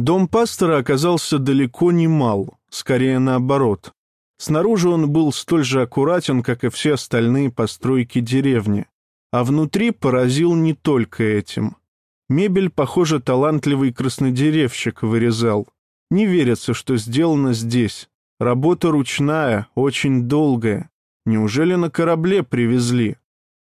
Дом пастора оказался далеко не мал, скорее наоборот. Снаружи он был столь же аккуратен, как и все остальные постройки деревни, а внутри поразил не только этим. Мебель, похоже, талантливый краснодеревщик вырезал. Не верится, что сделано здесь. Работа ручная, очень долгая. Неужели на корабле привезли?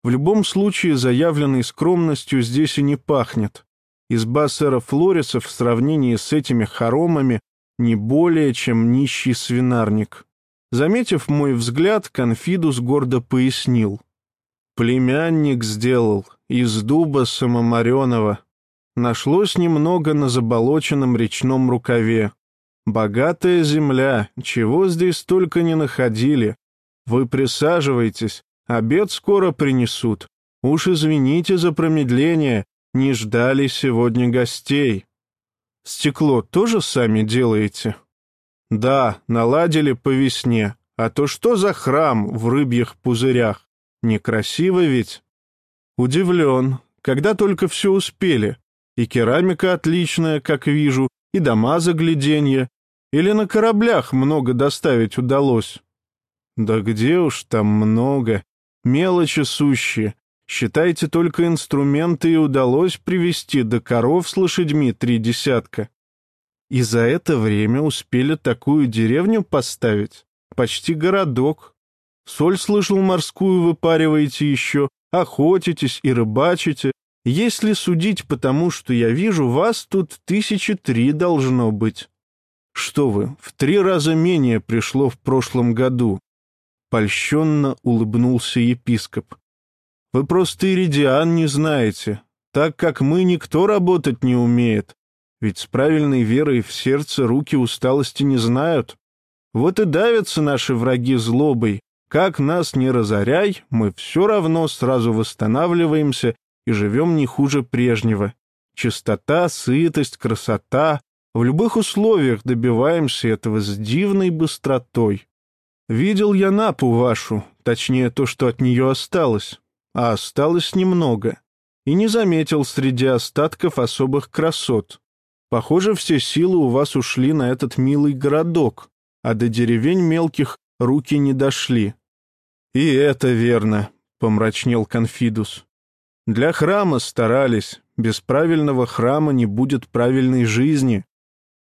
В любом случае, заявленной скромностью здесь и не пахнет. Изба сэра Флориса в сравнении с этими хоромами не более, чем нищий свинарник. Заметив мой взгляд, Конфидус гордо пояснил. Племянник сделал из дуба самомореного. Нашлось немного на заболоченном речном рукаве. Богатая земля, чего здесь только не находили. Вы присаживайтесь, обед скоро принесут. Уж извините за промедление, не ждали сегодня гостей. Стекло тоже сами делаете? Да, наладили по весне. А то что за храм в рыбьих пузырях? Некрасиво ведь? Удивлен. Когда только все успели. И керамика отличная, как вижу, и дома загляденья. Или на кораблях много доставить удалось? Да где уж там много. Мелочи сущие. Считайте, только инструменты и удалось привести до коров с лошадьми три десятка. И за это время успели такую деревню поставить. Почти городок. Соль, слышал, морскую выпариваете еще, охотитесь и рыбачите. Если судить по тому, что я вижу, вас тут тысячи три должно быть. Что вы, в три раза менее пришло в прошлом году. Польщенно улыбнулся епископ. Вы просто иридиан не знаете, так как мы никто работать не умеет. Ведь с правильной верой в сердце руки усталости не знают. Вот и давятся наши враги злобой. Как нас не разоряй, мы все равно сразу восстанавливаемся и живем не хуже прежнего. Чистота, сытость, красота. В любых условиях добиваемся этого с дивной быстротой. Видел я напу вашу, точнее то, что от нее осталось а осталось немного, и не заметил среди остатков особых красот. Похоже, все силы у вас ушли на этот милый городок, а до деревень мелких руки не дошли. И это верно, — помрачнел Конфидус. Для храма старались, без правильного храма не будет правильной жизни.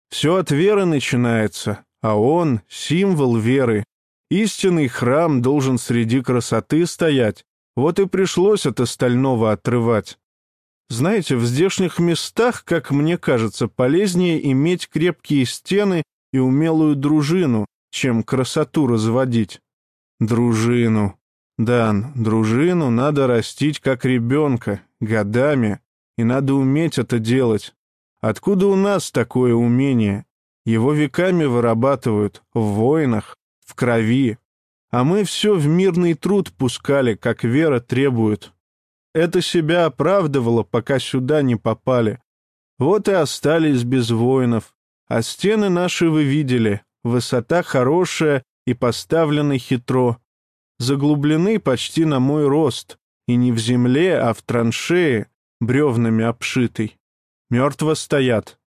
Все от веры начинается, а он — символ веры. Истинный храм должен среди красоты стоять, вот и пришлось от остального отрывать. Знаете, в здешних местах, как мне кажется, полезнее иметь крепкие стены и умелую дружину, чем красоту разводить. Дружину. Дан, дружину надо растить как ребенка, годами, и надо уметь это делать. Откуда у нас такое умение? Его веками вырабатывают, в войнах, в крови, а мы все в мирный труд пускали, как вера требует. Это себя оправдывало, пока сюда не попали. Вот и остались без воинов. А стены наши вы видели, высота хорошая и поставлены хитро. Заглублены почти на мой рост, и не в земле, а в траншее, бревнами обшитой. Мертво стоят.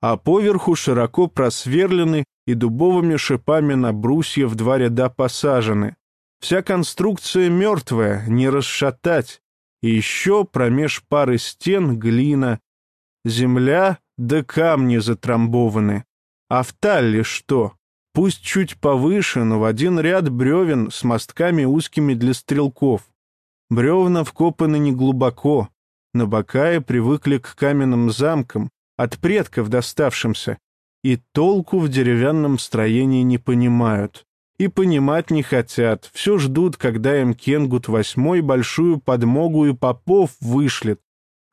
А поверху широко просверлены и дубовыми шипами на брусья в два ряда посажены. Вся конструкция мертвая, не расшатать. И еще промеж пары стен глина. Земля да камни затрамбованы. А в талле что? Пусть чуть повыше, но в один ряд бревен с мостками узкими для стрелков. Бревна вкопаны неглубоко. На Бакае привыкли к каменным замкам, от предков доставшимся, и толку в деревянном строении не понимают. И понимать не хотят, все ждут, когда им Кенгут восьмой большую подмогу и попов вышлет,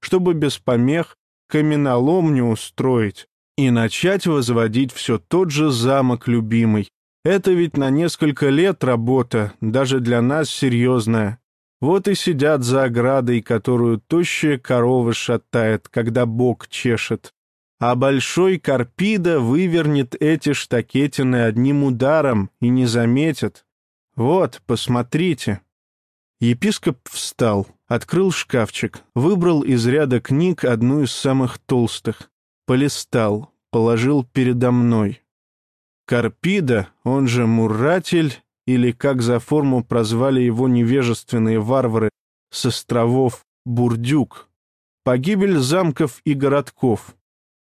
чтобы без помех каменоломню устроить и начать возводить все тот же замок любимый. Это ведь на несколько лет работа, даже для нас серьезная. Вот и сидят за оградой, которую тощая корова шатает, когда бок чешет а большой Карпида вывернет эти штакетины одним ударом и не заметит. Вот, посмотрите». Епископ встал, открыл шкафчик, выбрал из ряда книг одну из самых толстых, полистал, положил передо мной. Карпида, он же Муратель, или, как за форму прозвали его невежественные варвары с островов Бурдюк, погибель замков и городков.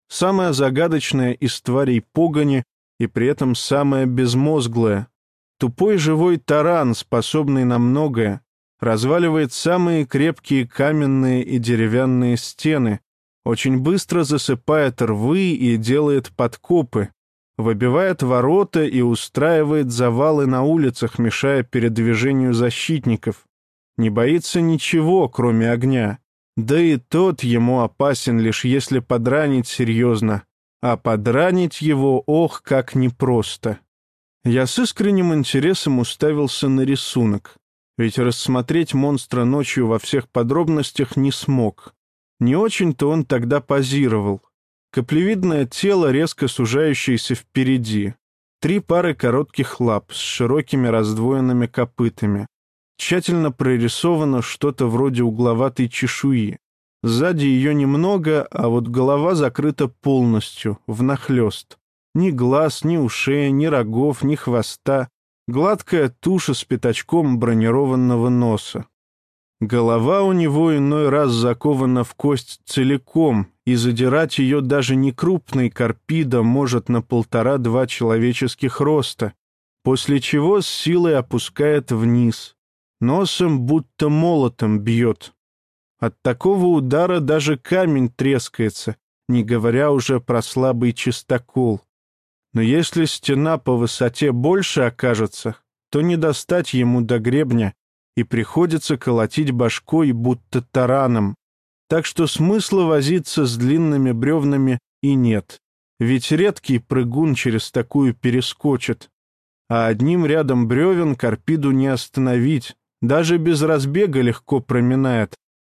Самая загадочная из тварей погони и при этом самая безмозглая. Тупой живой таран, способный на многое, разваливает самые крепкие каменные и деревянные стены, очень быстро засыпает рвы и делает подкопы, выбивает ворота и устраивает завалы на улицах, мешая передвижению защитников. Не боится ничего, кроме огня. Да и тот ему опасен лишь если подранить серьезно. А подранить его, ох, как непросто. Я с искренним интересом уставился на рисунок, ведь рассмотреть монстра ночью во всех подробностях не смог. Не очень-то он тогда позировал. Каплевидное тело, резко сужающееся впереди. Три пары коротких лап с широкими раздвоенными копытами. Тщательно прорисовано что-то вроде угловатой чешуи. Сзади ее немного, а вот голова закрыта полностью, внахлёст. Ни глаз, ни ушей, ни рогов, ни хвоста. Гладкая туша с пятачком бронированного носа. Голова у него иной раз закована в кость целиком, и задирать ее даже не крупный карпида может на полтора-два человеческих роста, после чего с силой опускает вниз. Носом будто молотом бьет. От такого удара даже камень трескается, не говоря уже про слабый чистокол. Но если стена по высоте больше окажется, то не достать ему до гребня, и приходится колотить башкой, будто тараном. Так что смысла возиться с длинными бревнами и нет, ведь редкий прыгун через такую перескочит. А одним рядом бревен Карпиду не остановить, даже без разбега легко проминает.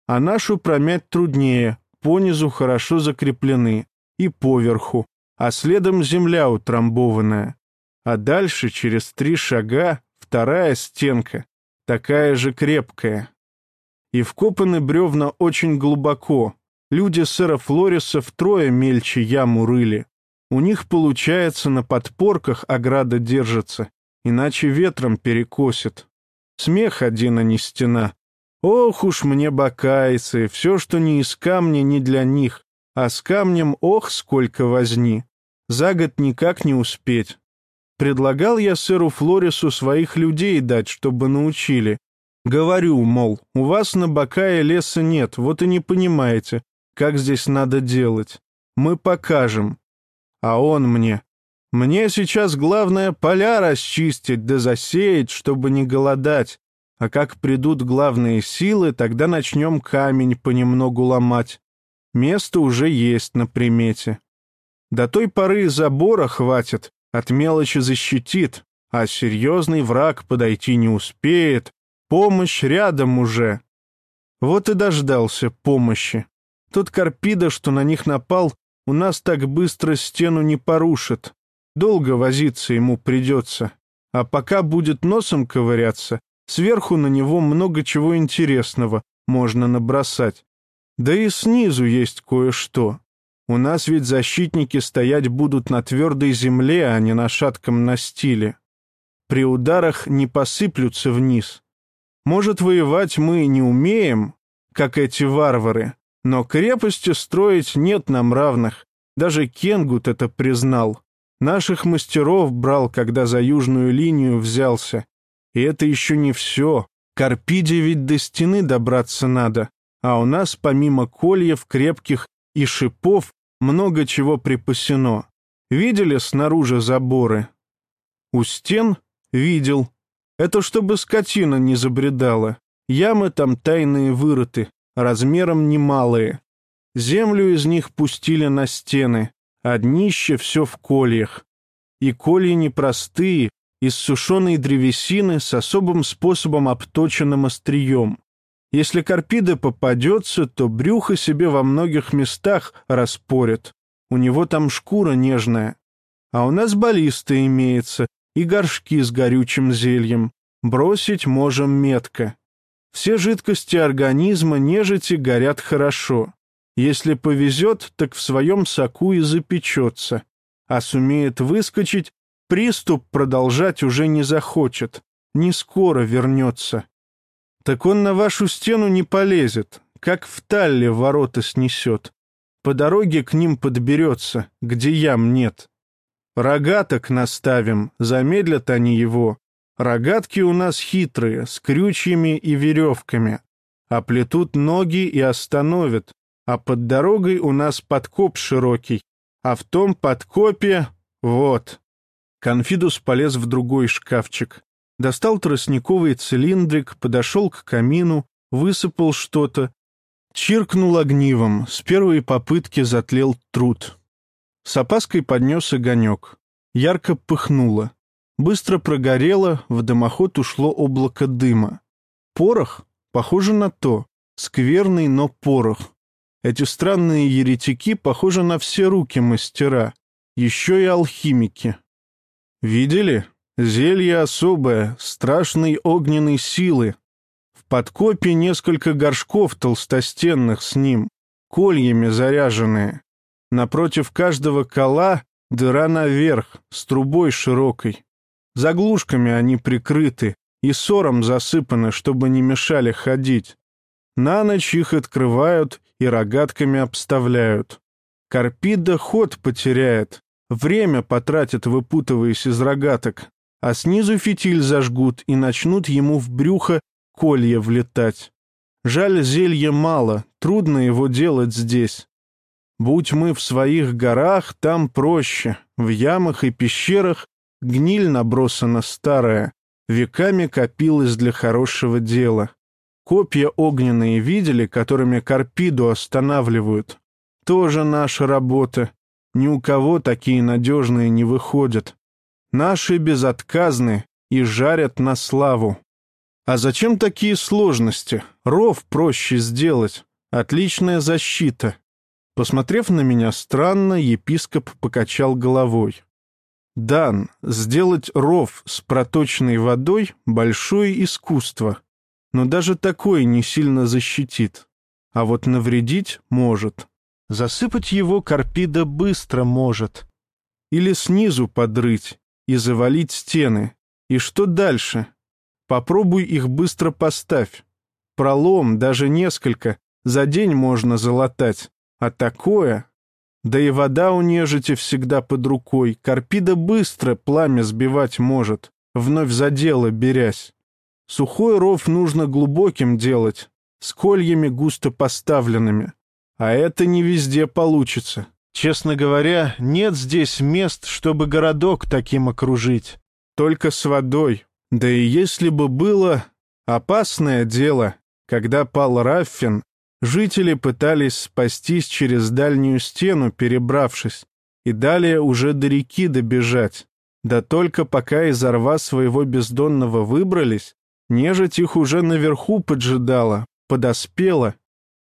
А нашу промять труднее, понизу хорошо закреплены, и поверху, а следом земля утрамбованная. А дальше, через три шага, вторая стенка, такая же крепкая. И вкопаны бревна очень глубоко. Люди сэра Флориса втрое мельче яму рыли. У них, получается, на подпорках ограда держится, иначе ветром перекосит. Смех один, а не стена. Ох уж мне бакайцы, все, что не из камня, не для них, а с камнем ох, сколько возни. За год никак не успеть. Предлагал я сэру Флорису своих людей дать, чтобы научили. Говорю, мол, у вас на Бакае леса нет, вот и не понимаете, как здесь надо делать. Мы покажем. А он мне. Мне сейчас главное поля расчистить да засеять, чтобы не голодать. А как придут главные силы, тогда начнем камень понемногу ломать. Место уже есть на примете. До той поры забора хватит, от мелочи защитит, а серьезный враг подойти не успеет. Помощь рядом уже. Вот и дождался помощи. Тот Карпида, что на них напал, у нас так быстро стену не порушит. Долго возиться ему придется. А пока будет носом ковыряться, сверху на него много чего интересного можно набросать. Да и снизу есть кое-что. У нас ведь защитники стоять будут на твердой земле, а не на шатком настиле. При ударах не посыплются вниз. Может, воевать мы не умеем, как эти варвары, но крепости строить нет нам равных. Даже Кенгут это признал. Наших мастеров брал, когда за южную линию взялся. И это еще не все. Карпиде ведь до стены добраться надо, а у нас помимо кольев крепких и шипов много чего припасено. Видели снаружи заборы? У стен видел. Это чтобы скотина не забредала. Ямы там тайные вырыты, размером немалые. Землю из них пустили на стены, а днище все в кольях. И колья непростые, из сушеной древесины с особым способом обточенным острием. Если карпида попадется, то брюхо себе во многих местах распорит. У него там шкура нежная. А у нас баллиста имеется и горшки с горючим зельем. Бросить можем метко. Все жидкости организма нежити горят хорошо. Если повезет, так в своем соку и запечется. А сумеет выскочить, приступ продолжать уже не захочет, не скоро вернется. Так он на вашу стену не полезет, как в талле ворота снесет. По дороге к ним подберется, где ям нет. Рогаток наставим, замедлят они его. Рогатки у нас хитрые, с крючьями и веревками. Оплетут ноги и остановят, а под дорогой у нас подкоп широкий, а в том подкопе вот. Конфидус полез в другой шкафчик. Достал тростниковый цилиндрик, подошел к камину, высыпал что-то. Чиркнул огнивом, с первой попытки затлел труд. С опаской поднес огонек. Ярко пыхнуло. Быстро прогорело, в дымоход ушло облако дыма. Порох? Похоже на то. Скверный, но порох. Эти странные еретики похожи на все руки мастера, еще и алхимики. Видели? Зелье особое, страшной огненной силы. В подкопе несколько горшков толстостенных с ним, кольями заряженные. Напротив каждого кола дыра наверх, с трубой широкой. Заглушками они прикрыты и сором засыпаны, чтобы не мешали ходить. На ночь их открывают и рогатками обставляют. Карпида ход потеряет, время потратит, выпутываясь из рогаток, а снизу фитиль зажгут и начнут ему в брюхо колья влетать. Жаль, зелья мало, трудно его делать здесь. Будь мы в своих горах, там проще, в ямах и пещерах гниль набросана старая, веками копилась для хорошего дела. Копья огненные видели, которыми Карпиду останавливают. Тоже наша работа. Ни у кого такие надежные не выходят. Наши безотказны и жарят на славу. А зачем такие сложности? Ров проще сделать. Отличная защита. Посмотрев на меня странно, епископ покачал головой. Дан, сделать ров с проточной водой — большое искусство но даже такое не сильно защитит. А вот навредить может. Засыпать его Карпида быстро может. Или снизу подрыть и завалить стены. И что дальше? Попробуй их быстро поставь. Пролом, даже несколько, за день можно залатать. А такое... Да и вода у нежити всегда под рукой. Карпида быстро пламя сбивать может, вновь за дело берясь. Сухой ров нужно глубоким делать, с кольями густо поставленными. А это не везде получится. Честно говоря, нет здесь мест, чтобы городок таким окружить. Только с водой. Да и если бы было опасное дело, когда пал Раффин, жители пытались спастись через дальнюю стену, перебравшись, и далее уже до реки добежать. Да только пока из рва своего бездонного выбрались, Нежить их уже наверху поджидала, подоспела.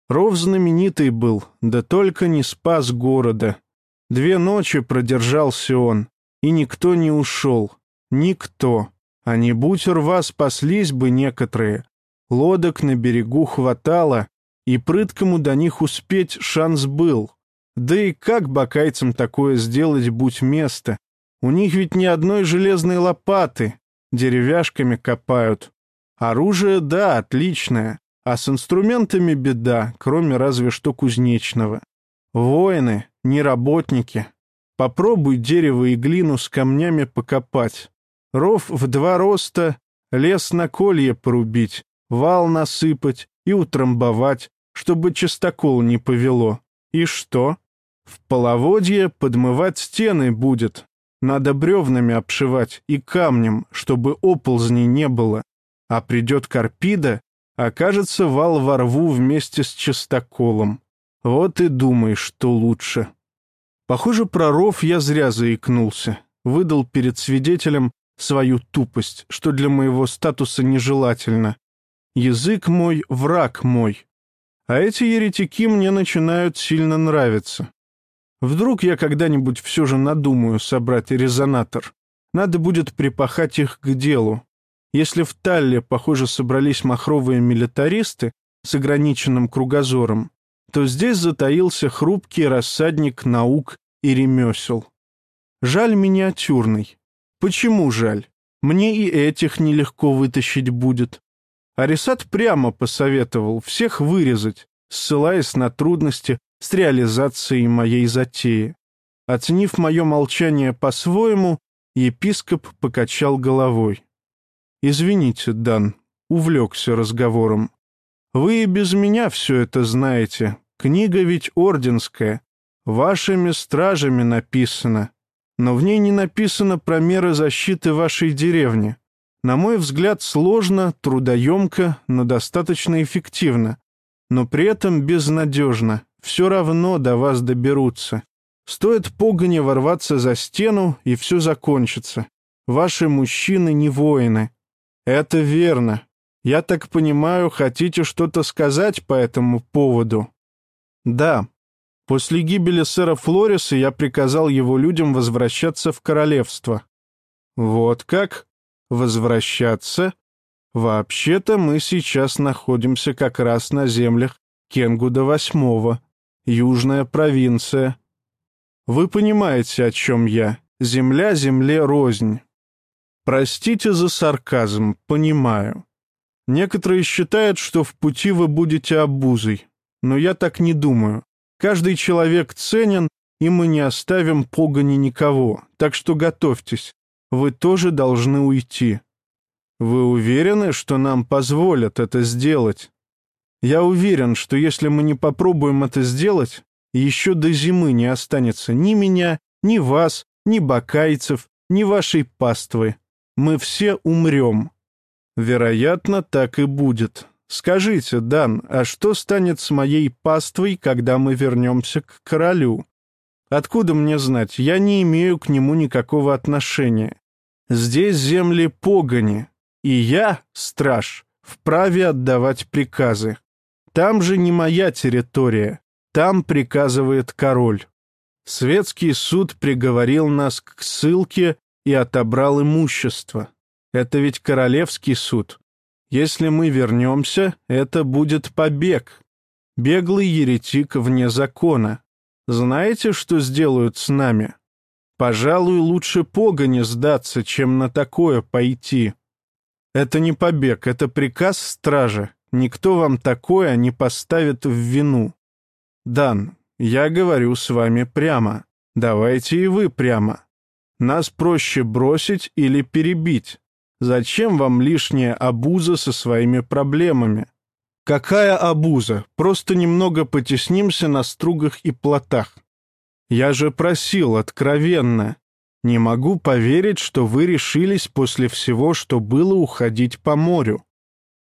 Ров знаменитый был, да только не спас города. Две ночи продержался он, и никто не ушел. Никто. А не будь рва, спаслись бы некоторые. Лодок на берегу хватало, и прыткому до них успеть шанс был. Да и как бакайцам такое сделать, будь место? У них ведь ни одной железной лопаты, деревяшками копают. Оружие, да, отличное, а с инструментами беда, кроме разве что кузнечного. Воины, не работники. Попробуй дерево и глину с камнями покопать. Ров в два роста, лес на колье порубить, вал насыпать и утрамбовать, чтобы частокол не повело. И что? В половодье подмывать стены будет. Надо бревнами обшивать и камнем, чтобы оползней не было а придет Карпида, окажется вал во рву вместе с частоколом. Вот и думай, что лучше. Похоже, про ров я зря заикнулся. Выдал перед свидетелем свою тупость, что для моего статуса нежелательно. Язык мой — враг мой. А эти еретики мне начинают сильно нравиться. Вдруг я когда-нибудь все же надумаю собрать резонатор. Надо будет припахать их к делу. Если в Талле, похоже, собрались махровые милитаристы с ограниченным кругозором, то здесь затаился хрупкий рассадник наук и ремесел. Жаль миниатюрный. Почему жаль? Мне и этих нелегко вытащить будет. Арисат прямо посоветовал всех вырезать, ссылаясь на трудности с реализацией моей затеи. Оценив мое молчание по-своему, епископ покачал головой. «Извините, Дан, увлекся разговором. Вы и без меня все это знаете. Книга ведь орденская, вашими стражами написана. Но в ней не написано про меры защиты вашей деревни. На мой взгляд, сложно, трудоемко, но достаточно эффективно. Но при этом безнадежно. Все равно до вас доберутся. Стоит погоне ворваться за стену, и все закончится. Ваши мужчины не воины. Это верно. Я так понимаю, хотите что-то сказать по этому поводу? Да. После гибели сэра Флориса я приказал его людям возвращаться в королевство. Вот как? Возвращаться? Вообще-то мы сейчас находимся как раз на землях Кенгуда VIII, южная провинция. Вы понимаете, о чем я. Земля земле рознь. Простите за сарказм, понимаю. Некоторые считают, что в пути вы будете обузой, но я так не думаю. Каждый человек ценен, и мы не оставим погони никого, так что готовьтесь, вы тоже должны уйти. Вы уверены, что нам позволят это сделать? Я уверен, что если мы не попробуем это сделать, еще до зимы не останется ни меня, ни вас, ни бакайцев, ни вашей паствы. Мы все умрем. Вероятно, так и будет. Скажите, Дан, а что станет с моей паствой, когда мы вернемся к королю? Откуда мне знать? Я не имею к нему никакого отношения. Здесь земли погони, и я, страж, вправе отдавать приказы. Там же не моя территория, там приказывает король. Светский суд приговорил нас к ссылке и отобрал имущество. Это ведь королевский суд. Если мы вернемся, это будет побег. Беглый еретик вне закона. Знаете, что сделают с нами? Пожалуй, лучше погоне сдаться, чем на такое пойти. Это не побег, это приказ стража. Никто вам такое не поставит в вину. Дан, я говорю с вами прямо. Давайте и вы прямо. Нас проще бросить или перебить. Зачем вам лишняя обуза со своими проблемами? Какая обуза? Просто немного потеснимся на стругах и плотах. Я же просил откровенно. Не могу поверить, что вы решились после всего, что было, уходить по морю.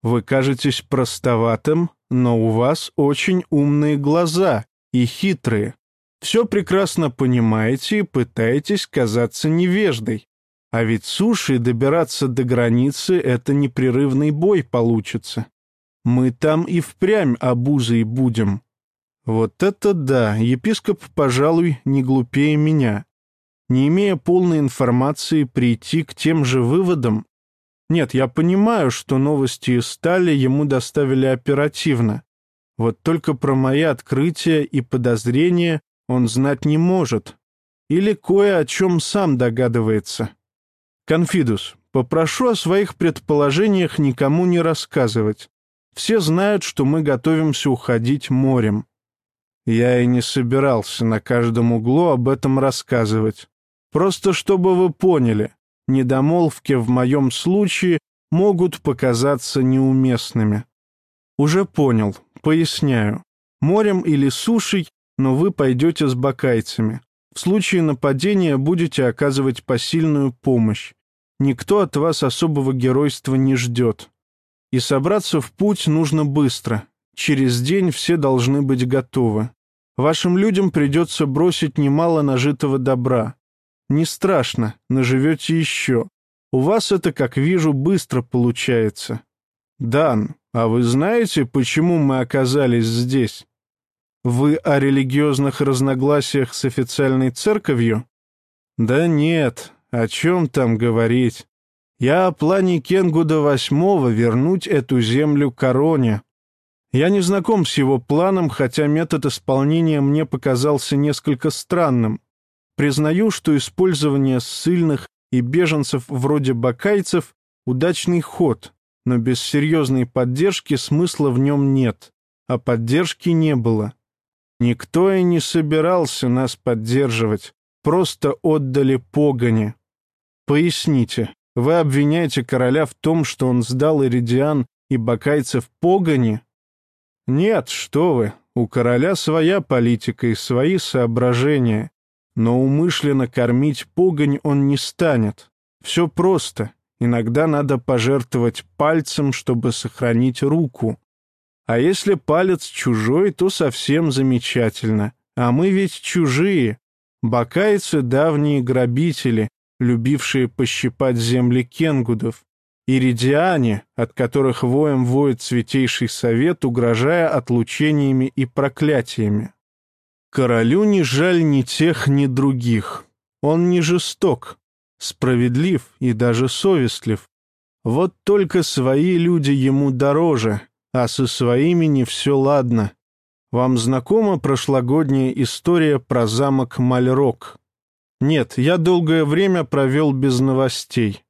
Вы кажетесь простоватым, но у вас очень умные глаза и хитрые. Все прекрасно понимаете и пытаетесь казаться невеждой. А ведь суши добираться до границы — это непрерывный бой получится. Мы там и впрямь обузой будем. Вот это да, епископ, пожалуй, не глупее меня. Не имея полной информации, прийти к тем же выводам? Нет, я понимаю, что новости из стали ему доставили оперативно. Вот только про мои открытия и подозрения он знать не может. Или кое о чем сам догадывается. Конфидус, попрошу о своих предположениях никому не рассказывать. Все знают, что мы готовимся уходить морем. Я и не собирался на каждом углу об этом рассказывать. Просто чтобы вы поняли, недомолвки в моем случае могут показаться неуместными. Уже понял, поясняю. Морем или сушей, но вы пойдете с бакайцами. В случае нападения будете оказывать посильную помощь. Никто от вас особого геройства не ждет. И собраться в путь нужно быстро. Через день все должны быть готовы. Вашим людям придется бросить немало нажитого добра. Не страшно, наживете еще. У вас это, как вижу, быстро получается. Дан, а вы знаете, почему мы оказались здесь? Вы о религиозных разногласиях с официальной церковью? Да нет, о чем там говорить? Я о плане Кенгуда VIII вернуть эту землю короне. Я не знаком с его планом, хотя метод исполнения мне показался несколько странным. Признаю, что использование ссыльных и беженцев вроде бакайцев – удачный ход, но без серьезной поддержки смысла в нем нет, а поддержки не было. Никто и не собирался нас поддерживать, просто отдали погони. Поясните, вы обвиняете короля в том, что он сдал Иридиан и бакайцев погони? Нет, что вы, у короля своя политика и свои соображения, но умышленно кормить погонь он не станет. Все просто. Иногда надо пожертвовать пальцем, чтобы сохранить руку. А если палец чужой, то совсем замечательно. А мы ведь чужие. Бакайцы — давние грабители, любившие пощипать земли кенгудов. Иридиане, от которых воем воет Святейший Совет, угрожая отлучениями и проклятиями. Королю не жаль ни тех, ни других. Он не жесток, справедлив и даже совестлив. Вот только свои люди ему дороже, а со своими не все ладно. Вам знакома прошлогодняя история про замок Мальрок? Нет, я долгое время провел без новостей.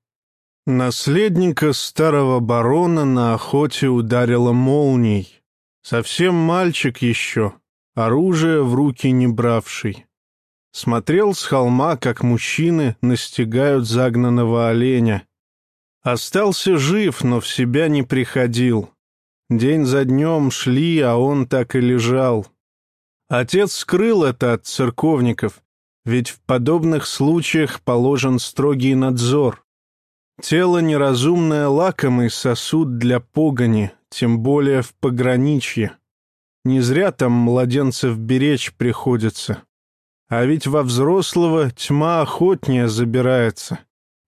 Наследника старого барона на охоте ударила молнией. Совсем мальчик еще, оружие в руки не бравший. Смотрел с холма, как мужчины настигают загнанного оленя. Остался жив, но в себя не приходил. День за днем шли, а он так и лежал. Отец скрыл это от церковников, ведь в подобных случаях положен строгий надзор. Тело неразумное лакомый сосуд для погони, тем более в пограничье. Не зря там младенцев беречь приходится. А ведь во взрослого тьма охотнее забирается.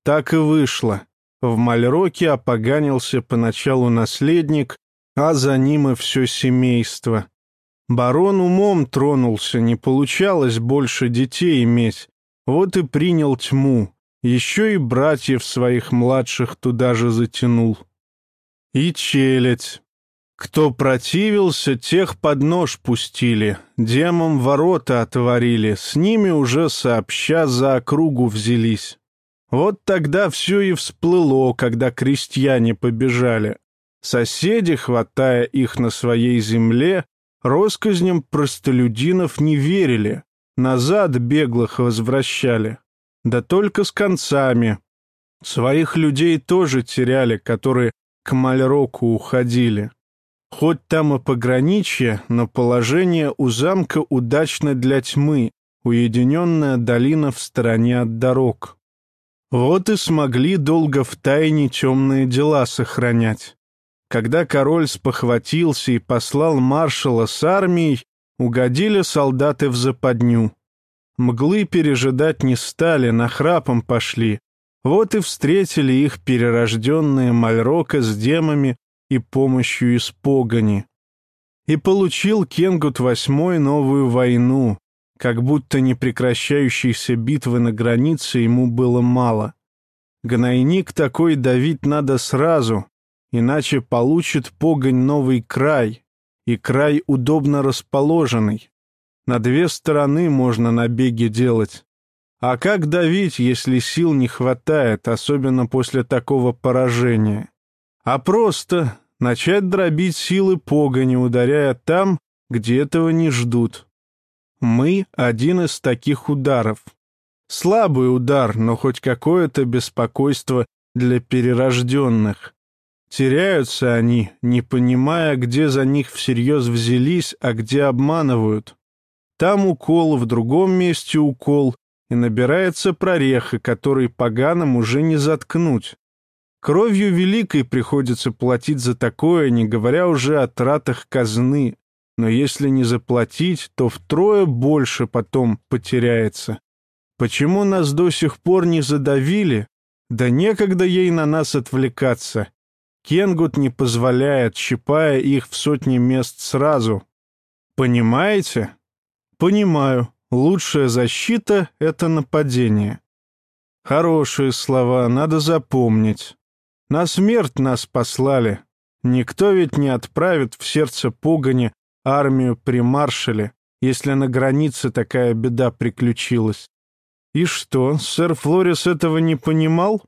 Так и вышло. В Мальроке опоганился поначалу наследник, а за ним и все семейство. Барон умом тронулся, не получалось больше детей иметь. Вот и принял тьму, еще и братьев своих младших туда же затянул. И челядь. Кто противился, тех под нож пустили, демам ворота отворили, с ними уже сообща за округу взялись. Вот тогда все и всплыло, когда крестьяне побежали. Соседи, хватая их на своей земле, россказням простолюдинов не верили, назад беглых возвращали. Да только с концами. Своих людей тоже теряли, которые к Мальроку уходили. Хоть там и пограничье, но положение у замка удачно для тьмы, уединенная долина в стороне от дорог. Вот и смогли долго в тайне темные дела сохранять. Когда король спохватился и послал маршала с армией, угодили солдаты в западню. Мглы пережидать не стали, нахрапом пошли. Вот и встретили их перерожденные Мальрока с демами и помощью из погони. И получил Кенгут восьмой новую войну, как будто непрекращающейся битвы на границе ему было мало. Гнойник такой давить надо сразу, иначе получит погонь новый край, и край удобно расположенный. На две стороны можно набеги делать. А как давить, если сил не хватает, особенно после такого поражения? А просто начать дробить силы погони, ударяя там, где этого не ждут. Мы — один из таких ударов. Слабый удар, но хоть какое-то беспокойство для перерожденных. Теряются они, не понимая, где за них всерьез взялись, а где обманывают. Там укол, в другом месте укол, и набирается прореха, который поганым уже не заткнуть. Кровью великой приходится платить за такое, не говоря уже о тратах казны. Но если не заплатить, то втрое больше потом потеряется. Почему нас до сих пор не задавили? Да некогда ей на нас отвлекаться. Кенгут не позволяет, щипая их в сотни мест сразу. Понимаете? Понимаю, лучшая защита — это нападение. Хорошие слова, надо запомнить. На смерть нас послали. Никто ведь не отправит в сердце погони армию при маршале, если на границе такая беда приключилась. И что, сэр Флорис этого не понимал?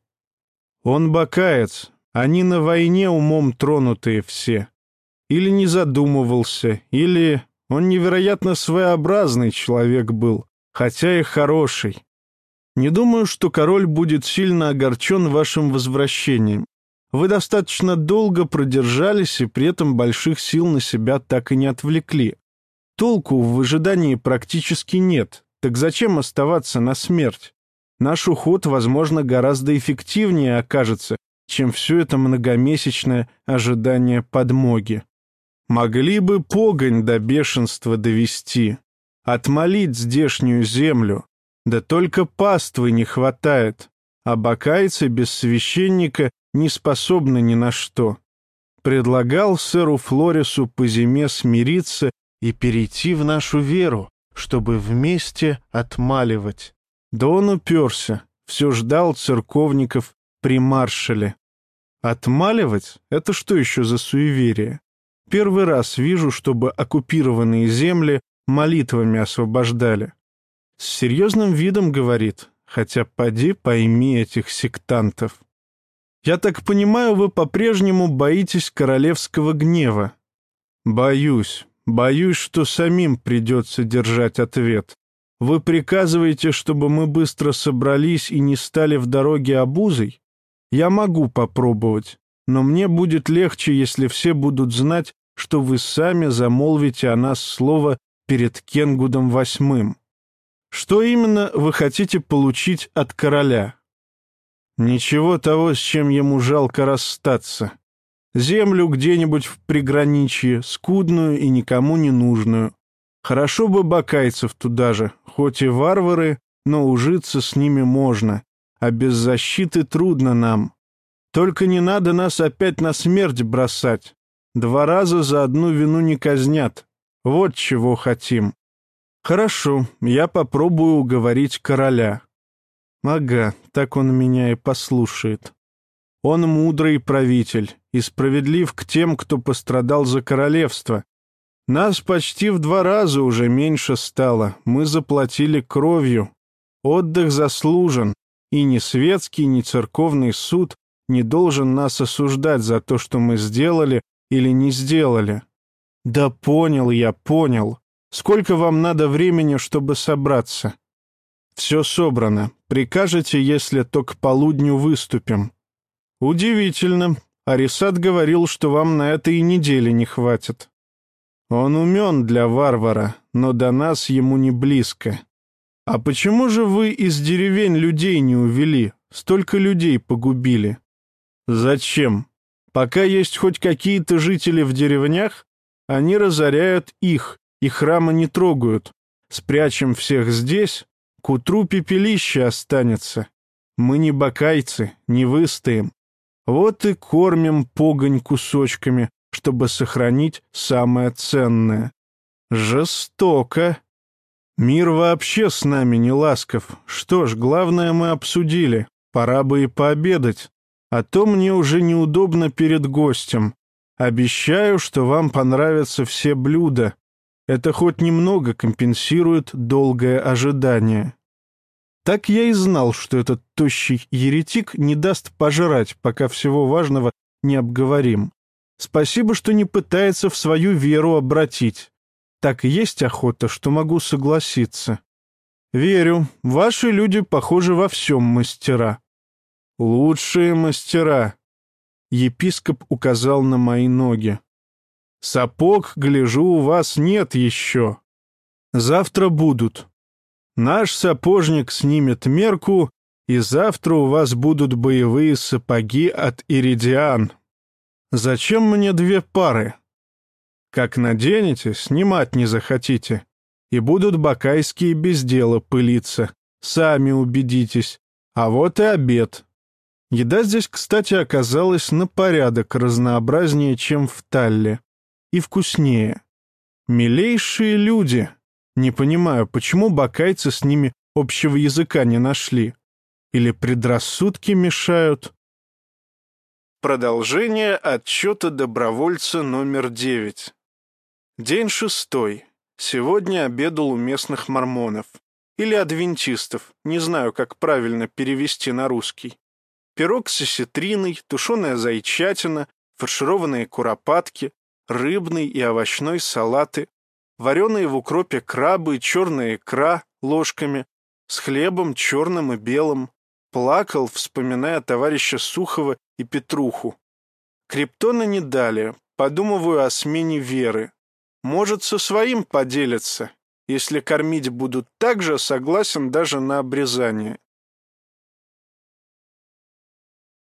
Он бакаец, они на войне умом тронутые все. Или не задумывался, или он невероятно своеобразный человек был, хотя и хороший. Не думаю, что король будет сильно огорчен вашим возвращением. Вы достаточно долго продержались и при этом больших сил на себя так и не отвлекли. Толку в выжидании практически нет, так зачем оставаться на смерть? Наш уход, возможно, гораздо эффективнее окажется, чем все это многомесячное ожидание подмоги. Могли бы погонь до бешенства довести, отмолить здешнюю землю, да только паствы не хватает, а бакайцы без священника не способны ни на что. Предлагал сэру Флорису по зиме смириться и перейти в нашу веру, чтобы вместе отмаливать. Да он уперся, все ждал церковников при маршале. Отмаливать — это что еще за суеверие? Первый раз вижу, чтобы оккупированные земли молитвами освобождали. С серьезным видом говорит, хотя поди пойми этих сектантов. Я так понимаю, вы по-прежнему боитесь королевского гнева. Боюсь, боюсь, что самим придется держать ответ. Вы приказываете, чтобы мы быстро собрались и не стали в дороге обузой? Я могу попробовать, но мне будет легче, если все будут знать, что вы сами замолвите о нас слово перед Кенгудом Восьмым. Что именно вы хотите получить от короля? Ничего того, с чем ему жалко расстаться. Землю где-нибудь в приграничье, скудную и никому не нужную. Хорошо бы бакайцев туда же, хоть и варвары, но ужиться с ними можно, а без защиты трудно нам. Только не надо нас опять на смерть бросать. Два раза за одну вину не казнят. Вот чего хотим. Хорошо, я попробую уговорить короля. Ага, так он меня и послушает. Он мудрый правитель и справедлив к тем, кто пострадал за королевство, нас почти в два раза уже меньше стало. Мы заплатили кровью. Отдых заслужен, и ни светский, ни церковный суд не должен нас осуждать за то, что мы сделали или не сделали. Да понял я, понял. Сколько вам надо времени, чтобы собраться? Все собрано. Прикажете, если то к полудню выступим. Удивительно. Арисат говорил, что вам на этой неделе не хватит. Он умен для варвара, но до нас ему не близко. А почему же вы из деревень людей не увели? Столько людей погубили. Зачем? Пока есть хоть какие-то жители в деревнях, они разоряют их, и храмы не трогают. Спрячем всех здесь, к утру пепелище останется. Мы не бакайцы, не выстоим. Вот и кормим погонь кусочками, чтобы сохранить самое ценное. Жестоко. Мир вообще с нами не ласков. Что ж, главное мы обсудили. Пора бы и пообедать. А то мне уже неудобно перед гостем. Обещаю, что вам понравятся все блюда. Это хоть немного компенсирует долгое ожидание. Так я и знал, что этот тощий еретик не даст пожрать, пока всего важного не обговорим. Спасибо, что не пытается в свою веру обратить. Так есть охота, что могу согласиться. Верю, ваши люди, похожи, во всем мастера. Лучшие мастера. Епископ указал на мои ноги. Сапог, гляжу, у вас нет еще. Завтра будут. Наш сапожник снимет мерку, и завтра у вас будут боевые сапоги от Иридиан, Зачем мне две пары? Как наденете, снимать не захотите. И будут бакайские без дела пылиться. Сами убедитесь. А вот и обед. Еда здесь, кстати, оказалась на порядок разнообразнее, чем в Талле. И вкуснее. Милейшие люди. Не понимаю, почему бакайцы с ними общего языка не нашли. Или предрассудки мешают. Продолжение отчета добровольца номер девять. День шестой. Сегодня обедал у местных мормонов. Или адвентистов, не знаю, как правильно перевести на русский. Пирог с осетриной, тушеная зайчатина, фаршированные куропатки, рыбный и овощной салаты, вареные в укропе крабы и черная икра ложками, с хлебом черным и белым. Плакал, вспоминая товарища Сухова и Петруху. Криптона не дали, подумываю о смене веры. Может, со своим поделиться. Если кормить будут так же, согласен даже на обрезание.